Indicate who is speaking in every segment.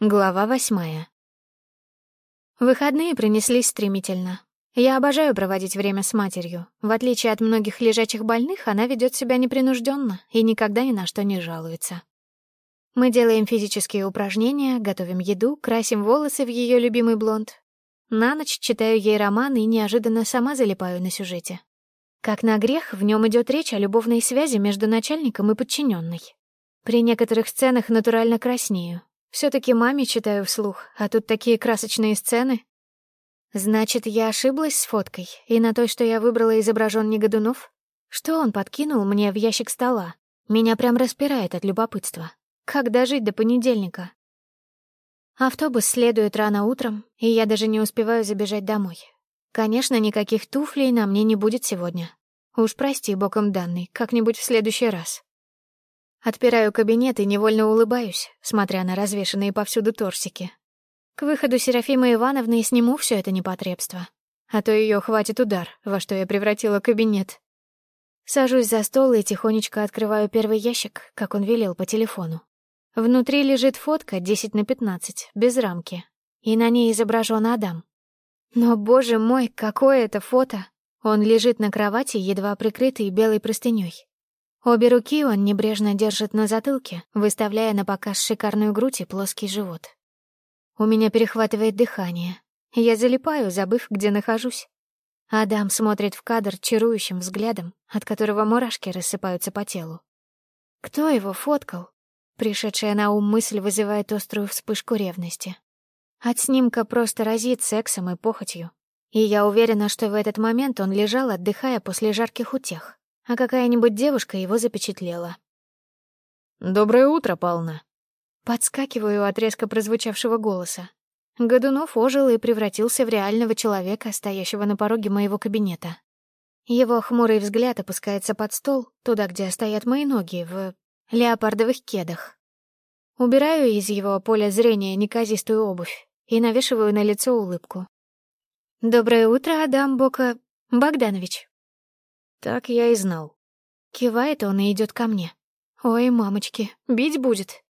Speaker 1: Глава восьмая. Выходные принеслись стремительно. Я обожаю проводить время с матерью. В отличие от многих лежачих больных, она ведет себя непринужденно и никогда ни на что не жалуется. Мы делаем физические упражнения, готовим еду, красим волосы в ее любимый блонд. На ночь читаю ей роман и неожиданно сама залипаю на сюжете. Как на грех, в нем идет речь о любовной связи между начальником и подчиненной. При некоторых сценах натурально краснею, все таки маме читаю вслух, а тут такие красочные сцены. Значит, я ошиблась с фоткой, и на той, что я выбрала, изображен не Годунов? Что он подкинул мне в ящик стола? Меня прям распирает от любопытства. Как дожить до понедельника? Автобус следует рано утром, и я даже не успеваю забежать домой. Конечно, никаких туфлей на мне не будет сегодня. Уж прости, боком данный, как-нибудь в следующий раз. Отпираю кабинет и невольно улыбаюсь, смотря на развешанные повсюду торсики. К выходу Серафимы Ивановны сниму все это непотребство. А то ее хватит удар, во что я превратила кабинет. Сажусь за стол и тихонечко открываю первый ящик, как он велел по телефону. Внутри лежит фотка 10 на 15, без рамки, и на ней изображен Адам. Но, боже мой, какое это фото! Он лежит на кровати, едва прикрытый белой простыней. Обе руки он небрежно держит на затылке, выставляя на показ шикарную грудь и плоский живот. У меня перехватывает дыхание. Я залипаю, забыв, где нахожусь. Адам смотрит в кадр чарующим взглядом, от которого мурашки рассыпаются по телу. Кто его фоткал? Пришедшая на ум мысль вызывает острую вспышку ревности. От снимка просто разит сексом и похотью. И я уверена, что в этот момент он лежал, отдыхая после жарких утех а какая-нибудь девушка его запечатлела.
Speaker 2: «Доброе утро, Пална!»
Speaker 1: Подскакиваю от резко прозвучавшего голоса. Годунов ожил и превратился в реального человека, стоящего на пороге моего кабинета. Его хмурый взгляд опускается под стол, туда, где стоят мои ноги, в леопардовых кедах. Убираю из его поля зрения неказистую обувь и навешиваю на лицо улыбку. «Доброе утро, Адам Бока Богданович».
Speaker 2: Так я и знал.
Speaker 1: Кивает он и идет ко мне. Ой, мамочки, бить будет.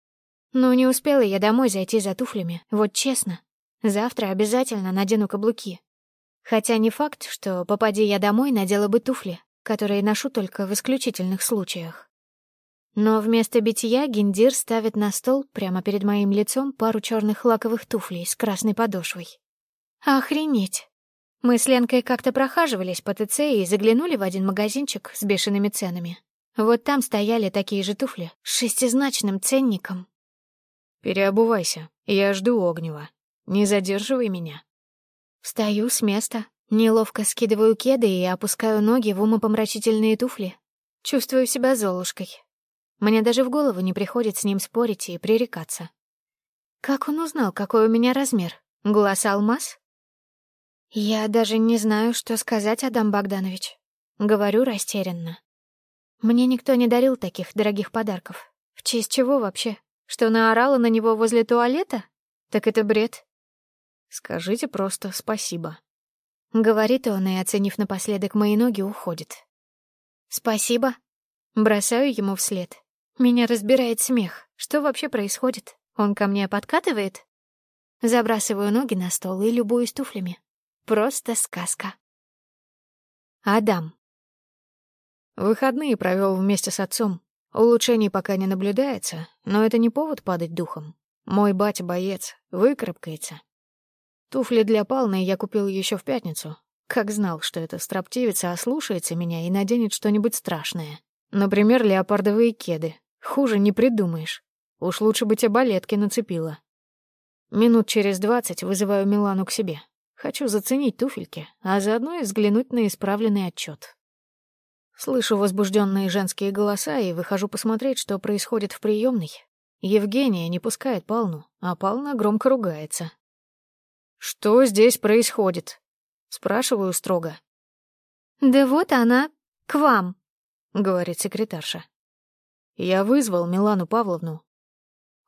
Speaker 1: Ну, не успела я домой зайти за туфлями, вот честно. Завтра обязательно надену каблуки. Хотя не факт, что, попади я домой, надела бы туфли, которые ношу только в исключительных случаях. Но вместо битья Гендир ставит на стол прямо перед моим лицом пару черных лаковых туфлей с красной подошвой. Охренеть! Мы с Ленкой как-то прохаживались по ТЦ и заглянули в один магазинчик с бешеными ценами. Вот там стояли такие же туфли с шестизначным ценником.
Speaker 2: «Переобувайся, я жду Огнева. Не задерживай меня».
Speaker 1: Встаю с места, неловко скидываю кеды и опускаю ноги в умопомрачительные туфли. Чувствую себя Золушкой. Мне даже в голову не приходит с ним спорить и пререкаться. Как он узнал, какой у меня размер? Глаз алмаз? «Я даже не знаю, что сказать, Адам Богданович». Говорю растерянно. Мне никто не дарил таких дорогих подарков. В честь чего вообще? Что наорала на него возле туалета? Так это бред.
Speaker 2: Скажите просто спасибо.
Speaker 1: Говорит он и, оценив напоследок мои ноги, уходит. Спасибо. Бросаю ему вслед. Меня разбирает смех. Что вообще происходит? Он ко мне подкатывает? Забрасываю ноги на стол и любуюсь туфлями. Просто сказка. Адам.
Speaker 2: Выходные провел вместе с отцом. Улучшений пока не наблюдается, но это не повод падать духом. Мой батя боец, выкарабкается. Туфли для Палны я купил еще в пятницу. Как знал, что эта строптивица ослушается меня и наденет что-нибудь страшное. Например, леопардовые кеды. Хуже не придумаешь. Уж лучше бы тебе балетки нацепила. Минут через двадцать вызываю Милану к себе. Хочу заценить туфельки, а заодно и взглянуть на исправленный отчет. Слышу возбужденные женские голоса и выхожу посмотреть, что происходит в приемной. Евгения не пускает Палну, а Пална громко ругается. «Что здесь происходит?» — спрашиваю строго.
Speaker 1: «Да вот она, к вам», — говорит секретарша.
Speaker 2: Я вызвал Милану Павловну.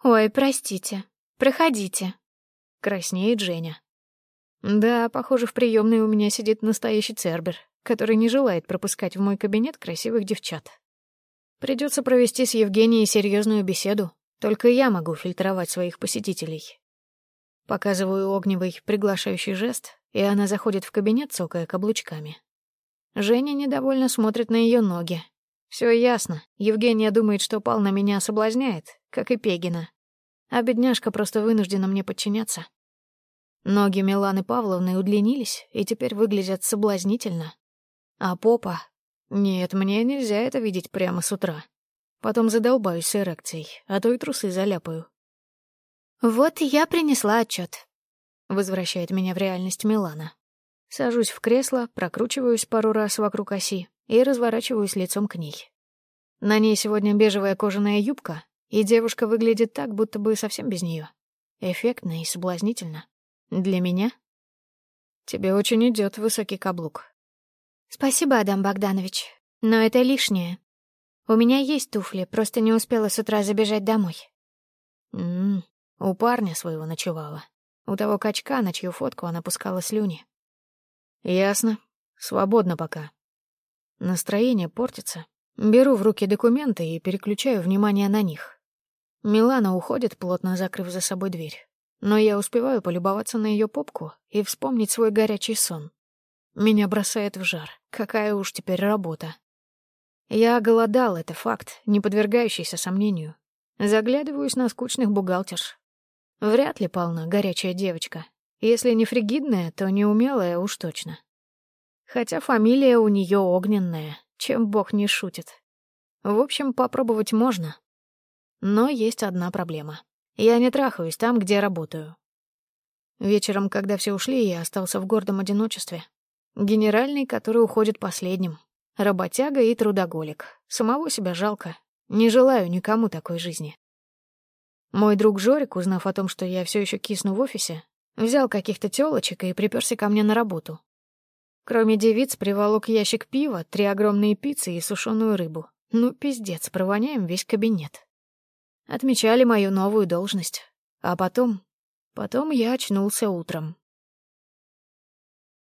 Speaker 1: «Ой, простите, проходите», —
Speaker 2: краснеет Женя. Да, похоже, в приемной у меня сидит настоящий цербер, который не желает пропускать в мой кабинет красивых девчат. Придется провести с Евгенией серьезную беседу. Только я могу фильтровать своих посетителей. Показываю огневый приглашающий жест, и она заходит в кабинет, цокая каблучками. Женя недовольно смотрит на ее ноги. Все ясно. Евгения думает, что пал на меня соблазняет, как и Пегина. А бедняжка просто вынуждена мне подчиняться. Ноги Миланы Павловны удлинились и теперь выглядят соблазнительно. А попа... Нет, мне нельзя это видеть прямо с утра. Потом задолбаюсь с эрекцией, а то и трусы заляпаю.
Speaker 1: «Вот я принесла отчет.
Speaker 2: Возвращает меня в реальность Милана. Сажусь в кресло, прокручиваюсь пару раз вокруг оси и разворачиваюсь лицом к ней. На ней сегодня бежевая кожаная юбка, и девушка выглядит так, будто бы совсем без нее. Эффектно и соблазнительно. Для меня? Тебе очень идет высокий каблук.
Speaker 1: Спасибо, Адам Богданович, но это лишнее. У меня есть туфли, просто не успела с утра забежать домой.
Speaker 2: М у парня своего ночевала. У того качка, на чью фотку она пускала слюни. Ясно. Свободно пока. Настроение портится. Беру в руки документы и переключаю внимание на них. Милана уходит, плотно закрыв за собой дверь. Но я успеваю полюбоваться на ее попку и вспомнить свой горячий сон. Меня бросает в жар. Какая уж теперь работа. Я голодал, это факт, не подвергающийся сомнению. Заглядываюсь на скучных бухгалтерш. Вряд ли полна горячая девочка. Если не фригидная, то неумелая уж точно. Хотя фамилия у нее огненная, чем бог не шутит. В общем, попробовать можно. Но есть одна проблема. Я не трахаюсь там, где работаю. Вечером, когда все ушли, я остался в гордом одиночестве. Генеральный, который уходит последним. Работяга и трудоголик. Самого себя жалко. Не желаю никому такой жизни. Мой друг Жорик, узнав о том, что я все еще кисну в офисе, взял каких-то тёлочек и приперся ко мне на работу. Кроме девиц, приволок ящик пива, три огромные пиццы и сушеную рыбу. Ну, пиздец, провоняем весь кабинет. Отмечали мою новую должность. А потом... Потом я очнулся утром.